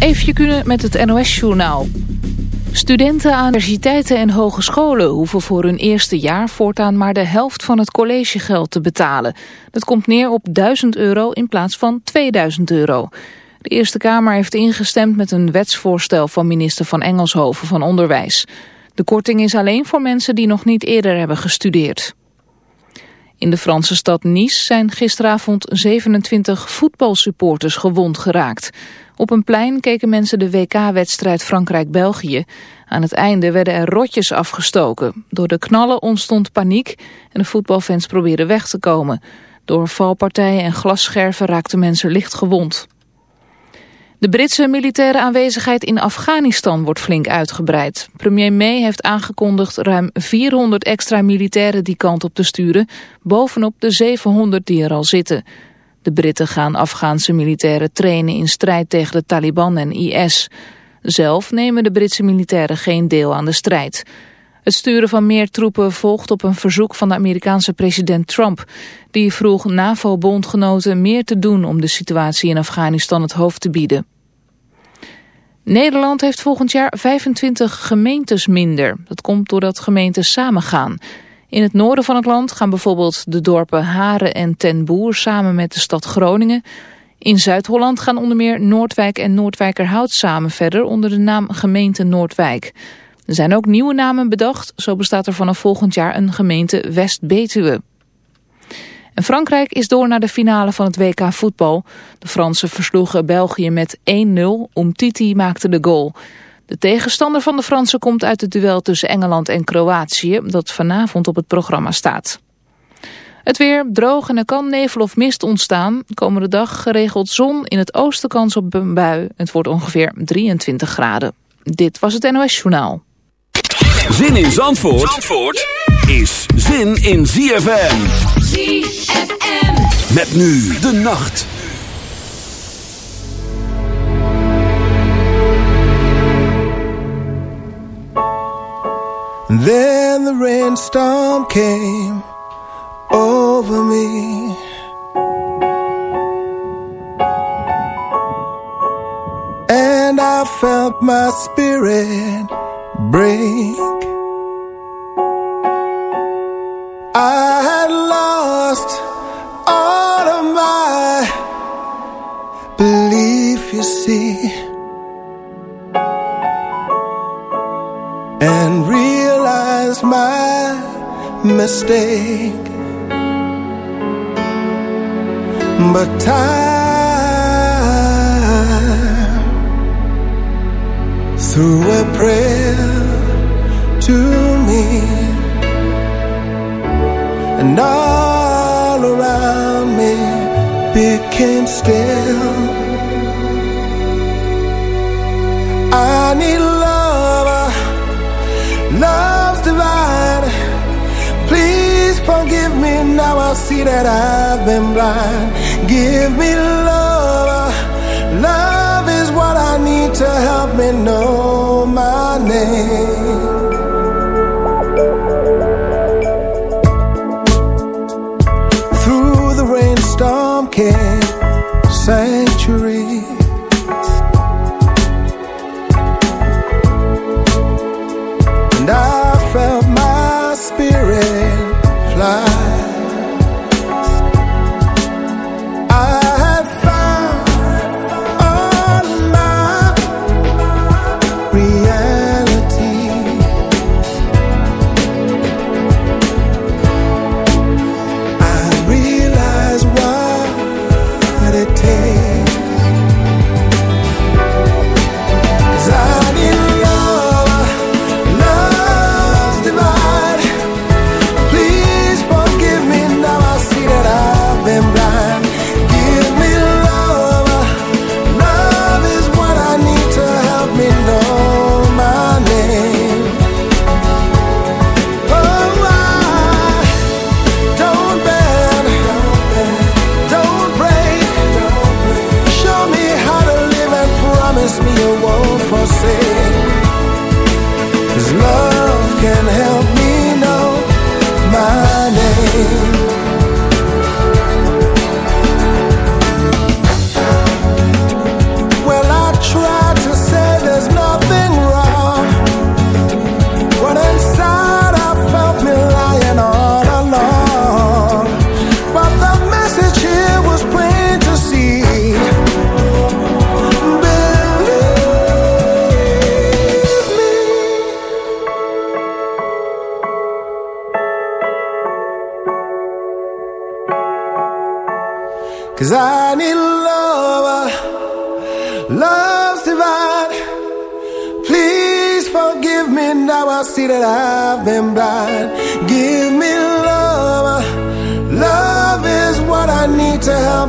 Even kunnen met het NOS-journaal. Studenten aan universiteiten en hogescholen hoeven voor hun eerste jaar voortaan maar de helft van het collegegeld te betalen. Dat komt neer op 1000 euro in plaats van 2000 euro. De Eerste Kamer heeft ingestemd met een wetsvoorstel van minister van Engelshoven van Onderwijs. De korting is alleen voor mensen die nog niet eerder hebben gestudeerd. In de Franse stad Nice zijn gisteravond 27 voetbalsupporters gewond geraakt. Op een plein keken mensen de WK-wedstrijd Frankrijk-België. Aan het einde werden er rotjes afgestoken. Door de knallen ontstond paniek en de voetbalfans probeerden weg te komen. Door valpartijen en glasscherven raakten mensen licht gewond. De Britse militaire aanwezigheid in Afghanistan wordt flink uitgebreid. Premier May heeft aangekondigd ruim 400 extra militairen die kant op te sturen, bovenop de 700 die er al zitten. De Britten gaan Afghaanse militairen trainen in strijd tegen de Taliban en IS. Zelf nemen de Britse militairen geen deel aan de strijd. Het sturen van meer troepen volgt op een verzoek van de Amerikaanse president Trump. Die vroeg NAVO-bondgenoten meer te doen om de situatie in Afghanistan het hoofd te bieden. Nederland heeft volgend jaar 25 gemeentes minder. Dat komt doordat gemeentes samengaan. In het noorden van het land gaan bijvoorbeeld de dorpen Haren en Ten Boer samen met de stad Groningen. In Zuid-Holland gaan onder meer Noordwijk en Noordwijkerhout samen verder onder de naam gemeente Noordwijk. Er zijn ook nieuwe namen bedacht, zo bestaat er vanaf volgend jaar een gemeente West-Betuwe. En Frankrijk is door naar de finale van het WK voetbal. De Fransen versloegen België met 1-0. Titi maakte de goal. De tegenstander van de Fransen komt uit het duel tussen Engeland en Kroatië... dat vanavond op het programma staat. Het weer droog en er kan nevel of mist ontstaan. Komende dag geregeld zon, in het oosten kans op een bui. Het wordt ongeveer 23 graden. Dit was het NOS Journaal. Zin in Zandvoort, Zandvoort is zin in ZFM. ZFM. Met nu de nacht. then the rainstorm came over me. And I felt my spirit break. I had lost all of my belief, you see, and realized my mistake. But time through a prayer to me and all around me became still. I need love, love's divine. Please forgive me now. I see that I've been blind. Give me love, love is what I need to help me know my name.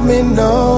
me know.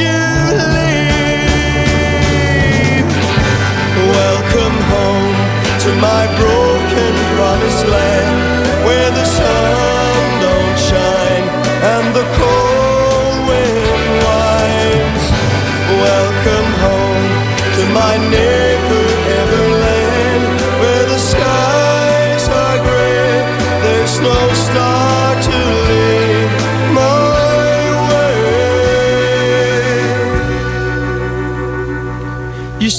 you.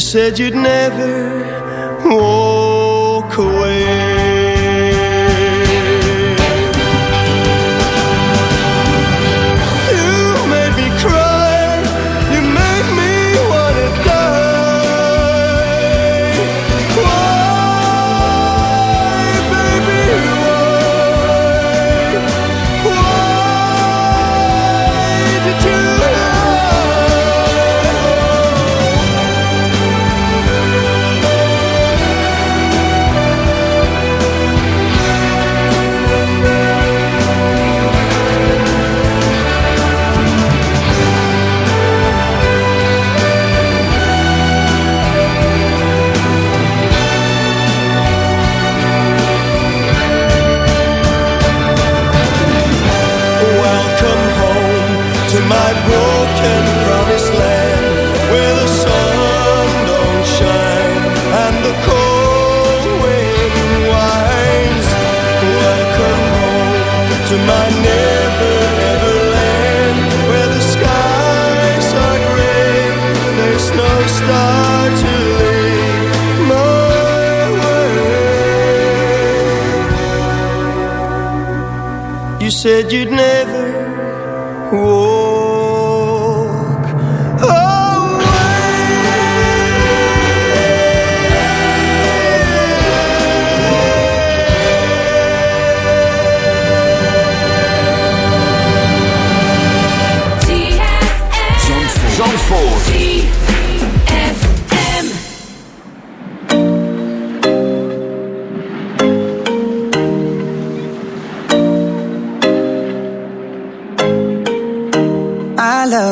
said you'd never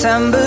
September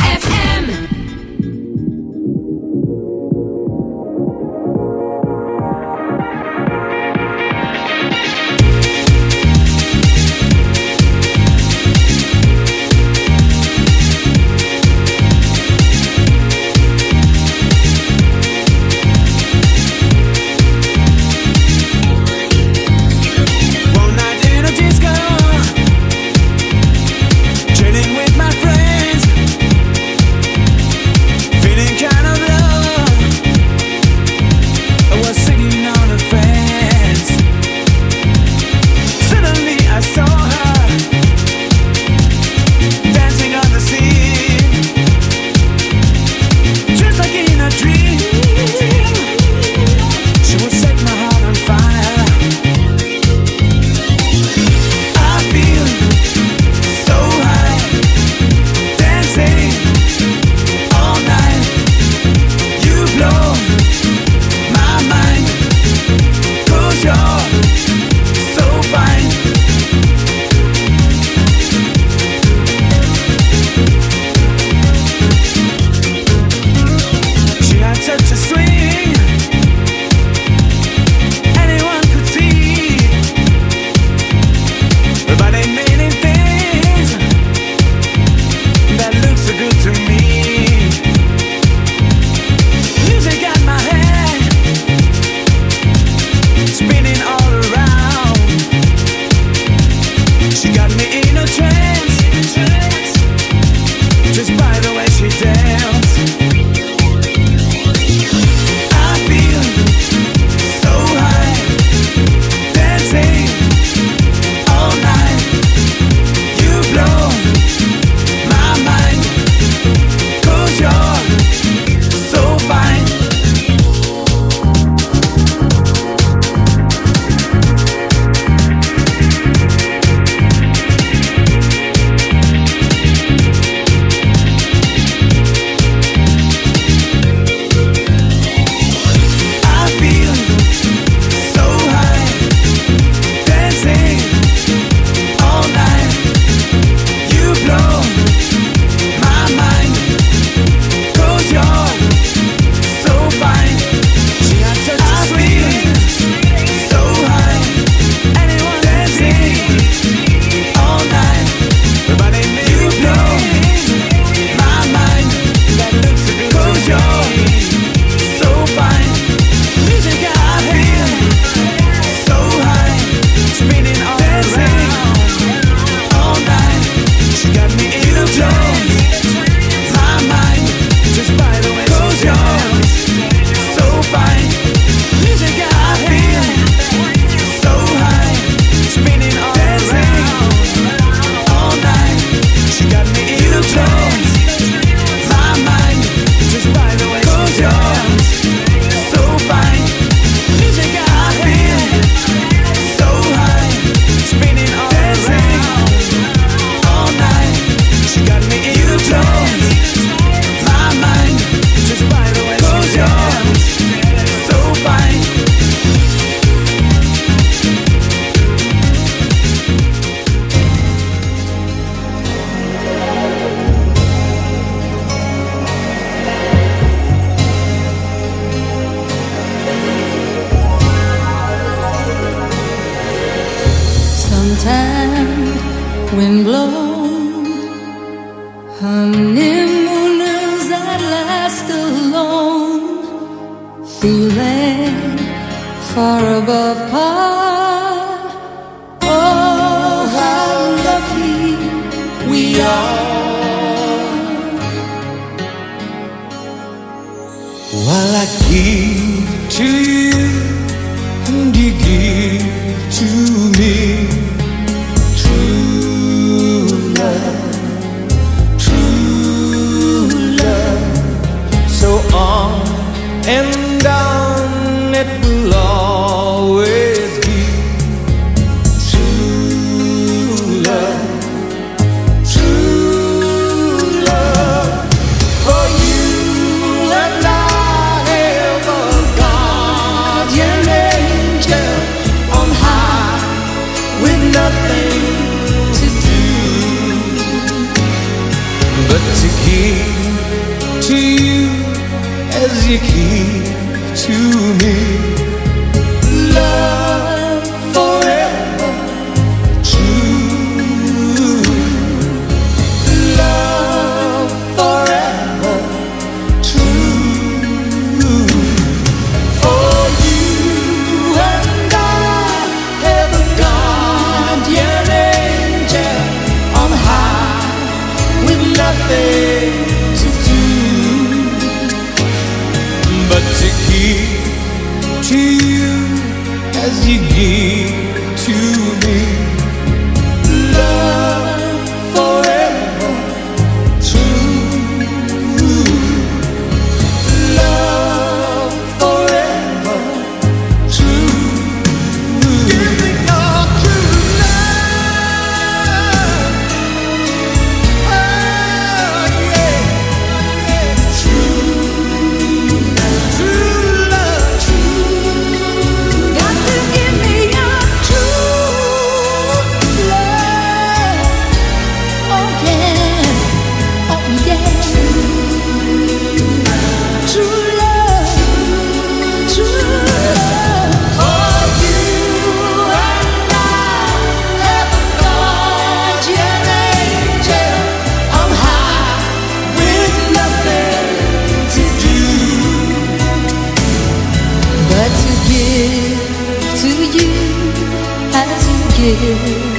心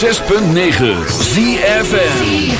6.9 ZFN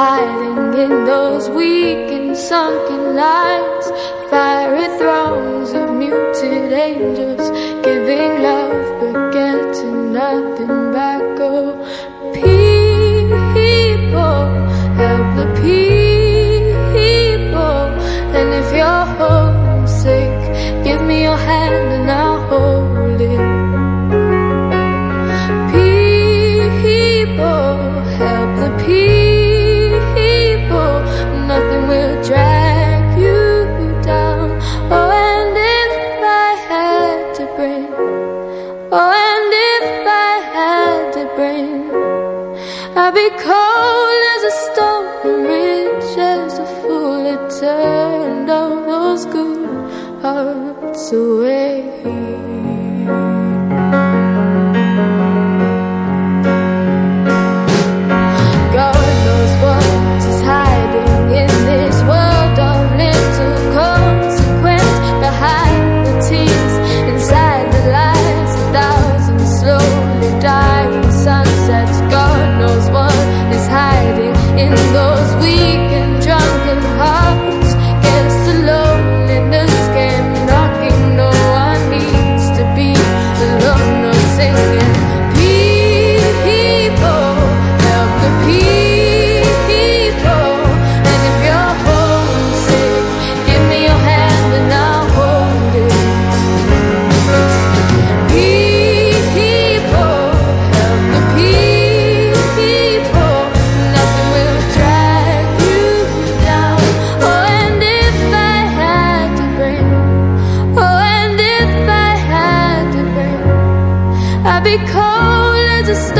hiding in those weak and sunken lines. Fiery thrones of muted angels giving love but getting nothing back. Oh, people, help the people. And if you're be cold as a stone.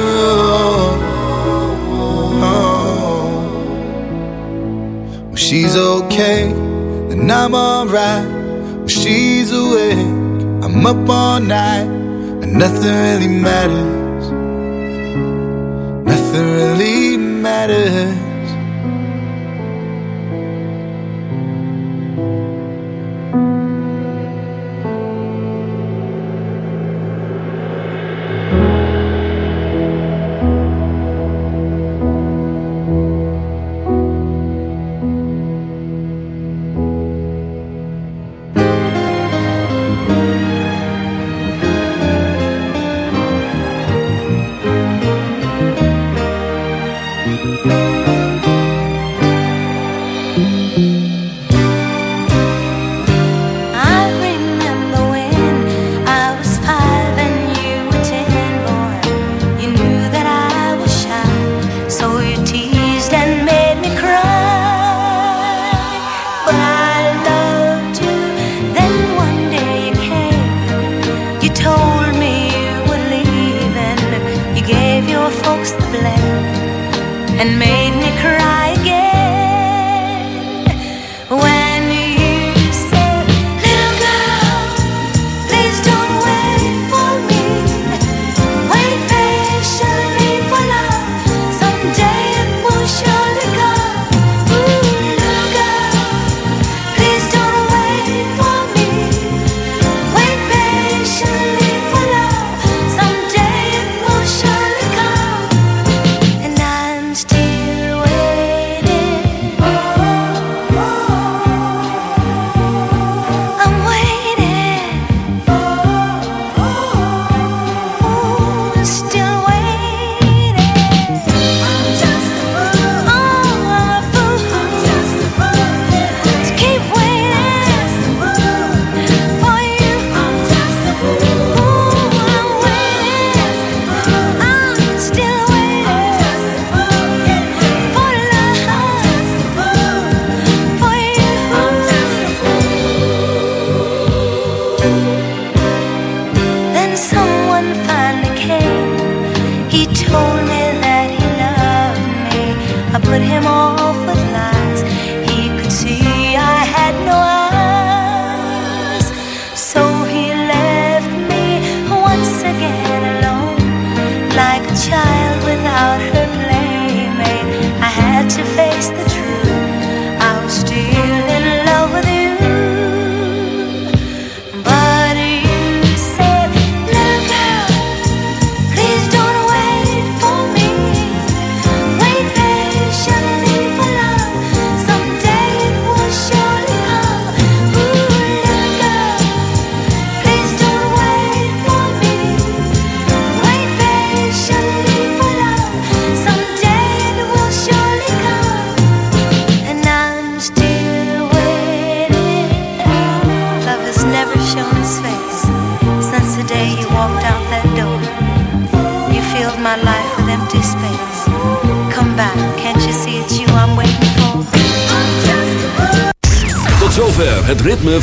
she's okay, then I'm alright. When she's awake, I'm up all night and nothing really matters. Nothing really matters.